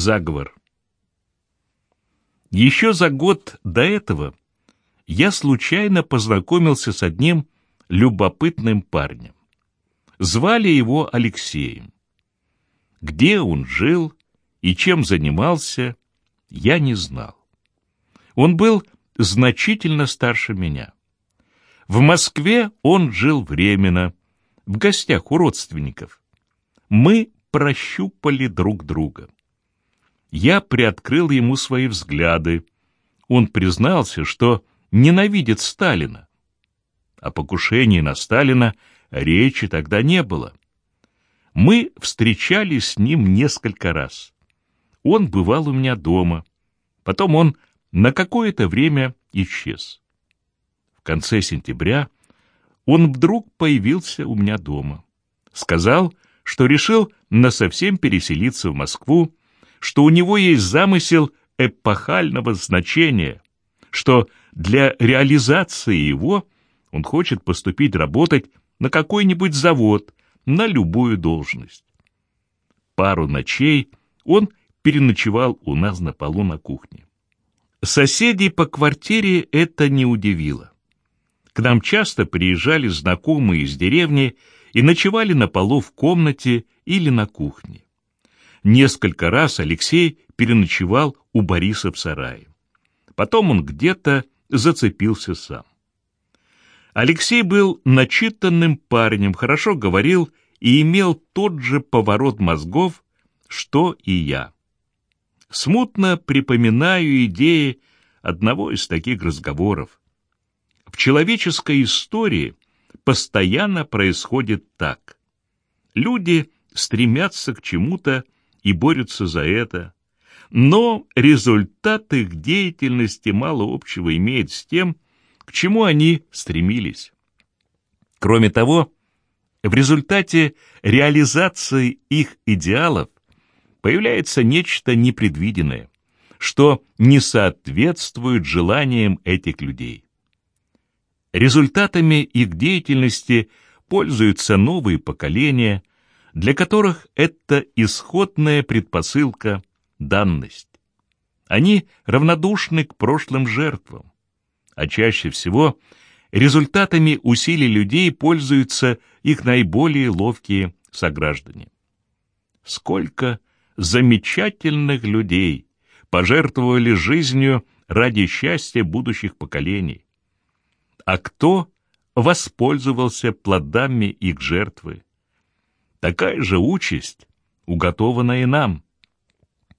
Заговор. Еще за год до этого я случайно познакомился с одним любопытным парнем. Звали его Алексеем. Где он жил и чем занимался, я не знал. Он был значительно старше меня. В Москве он жил временно, в гостях у родственников. Мы прощупали друг друга. Я приоткрыл ему свои взгляды. Он признался, что ненавидит Сталина. О покушении на Сталина речи тогда не было. Мы встречались с ним несколько раз. Он бывал у меня дома. Потом он на какое-то время исчез. В конце сентября он вдруг появился у меня дома. Сказал, что решил насовсем переселиться в Москву, что у него есть замысел эпохального значения, что для реализации его он хочет поступить работать на какой-нибудь завод, на любую должность. Пару ночей он переночевал у нас на полу на кухне. Соседей по квартире это не удивило. К нам часто приезжали знакомые из деревни и ночевали на полу в комнате или на кухне. Несколько раз Алексей переночевал у Бориса в сарае. Потом он где-то зацепился сам. Алексей был начитанным парнем, хорошо говорил и имел тот же поворот мозгов, что и я. Смутно припоминаю идеи одного из таких разговоров. В человеческой истории постоянно происходит так. Люди стремятся к чему-то и борются за это, но результат их деятельности мало общего имеет с тем, к чему они стремились. Кроме того, в результате реализации их идеалов появляется нечто непредвиденное, что не соответствует желаниям этих людей. Результатами их деятельности пользуются новые поколения, для которых это исходная предпосылка – данность. Они равнодушны к прошлым жертвам, а чаще всего результатами усилий людей пользуются их наиболее ловкие сограждане. Сколько замечательных людей пожертвовали жизнью ради счастья будущих поколений. А кто воспользовался плодами их жертвы? Такая же участь уготована и нам.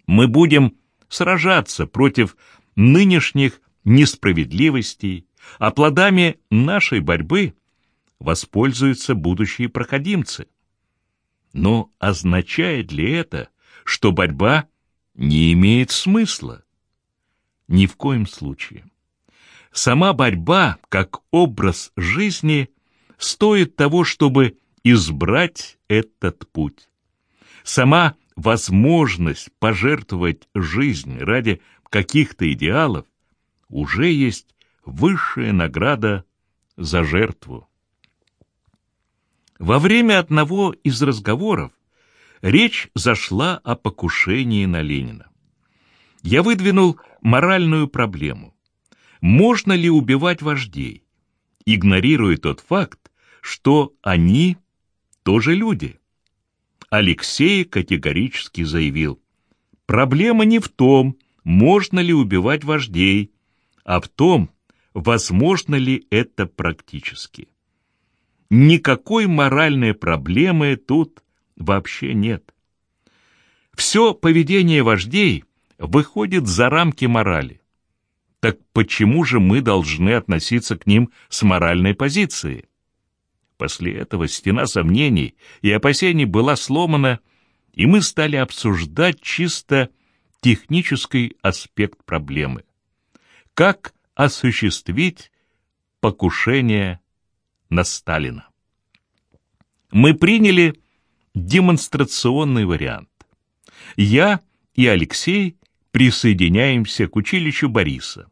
Мы будем сражаться против нынешних несправедливостей, а плодами нашей борьбы воспользуются будущие проходимцы. Но означает ли это, что борьба не имеет смысла? Ни в коем случае. Сама борьба, как образ жизни, стоит того, чтобы избрать этот путь. Сама возможность пожертвовать жизнь ради каких-то идеалов уже есть высшая награда за жертву. Во время одного из разговоров речь зашла о покушении на Ленина. Я выдвинул моральную проблему. Можно ли убивать вождей, игнорируя тот факт, что они тоже люди? Алексей категорически заявил, проблема не в том, можно ли убивать вождей, а в том, возможно ли это практически. Никакой моральной проблемы тут вообще нет. Все поведение вождей выходит за рамки морали. Так почему же мы должны относиться к ним с моральной позиции? После этого стена сомнений и опасений была сломана, и мы стали обсуждать чисто технический аспект проблемы как осуществить покушение на Сталина. Мы приняли демонстрационный вариант. Я и Алексей присоединяемся к училищу Бориса.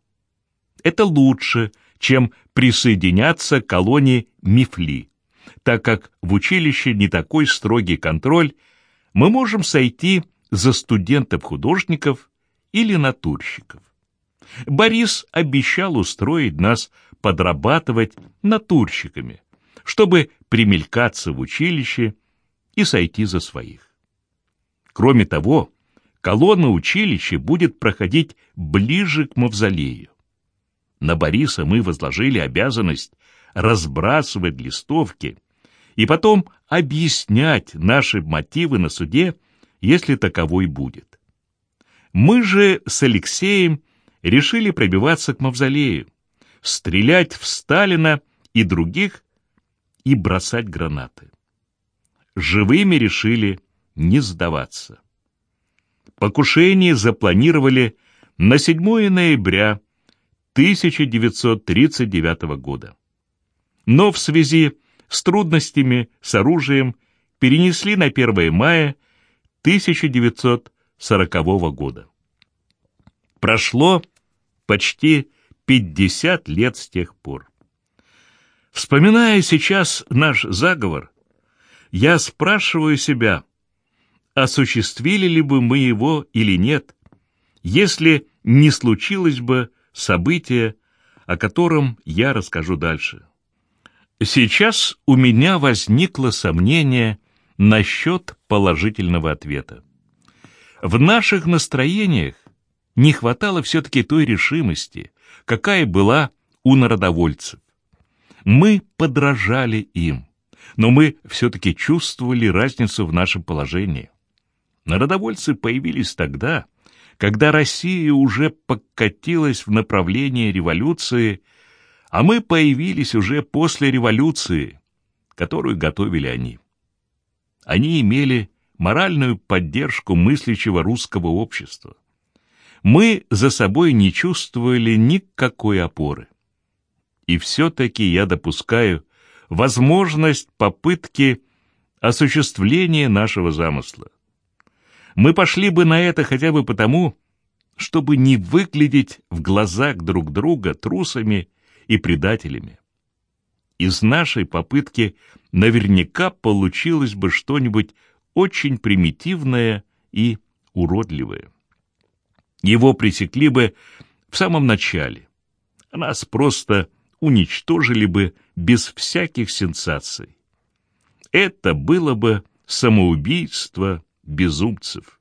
Это лучше, чем присоединяться к колонии Мифли, так как в училище не такой строгий контроль, мы можем сойти за студентов-художников или натурщиков. Борис обещал устроить нас подрабатывать натурщиками, чтобы примелькаться в училище и сойти за своих. Кроме того, колонна училища будет проходить ближе к мавзолею. На Бориса мы возложили обязанность разбрасывать листовки и потом объяснять наши мотивы на суде, если таковой будет. Мы же с Алексеем решили пробиваться к мавзолею, стрелять в Сталина и других и бросать гранаты. Живыми решили не сдаваться. Покушение запланировали на 7 ноября 1939 года. Но в связи с трудностями с оружием перенесли на 1 мая 1940 года. Прошло почти 50 лет с тех пор. Вспоминая сейчас наш заговор, я спрашиваю себя, осуществили ли бы мы его или нет, если не случилось бы событие, о котором я расскажу дальше. Сейчас у меня возникло сомнение насчет положительного ответа. В наших настроениях не хватало все-таки той решимости, какая была у народовольцев. Мы подражали им, но мы все-таки чувствовали разницу в нашем положении. Народовольцы появились тогда, когда Россия уже покатилась в направлении революции, а мы появились уже после революции, которую готовили они. Они имели моральную поддержку мыслящего русского общества. Мы за собой не чувствовали никакой опоры. И все-таки я допускаю возможность попытки осуществления нашего замысла мы пошли бы на это хотя бы потому, чтобы не выглядеть в глазах друг друга трусами и предателями. Из нашей попытки наверняка получилось бы что-нибудь очень примитивное и уродливое. Его пресекли бы в самом начале, нас просто уничтожили бы без всяких сенсаций. Это было бы самоубийство безумцев.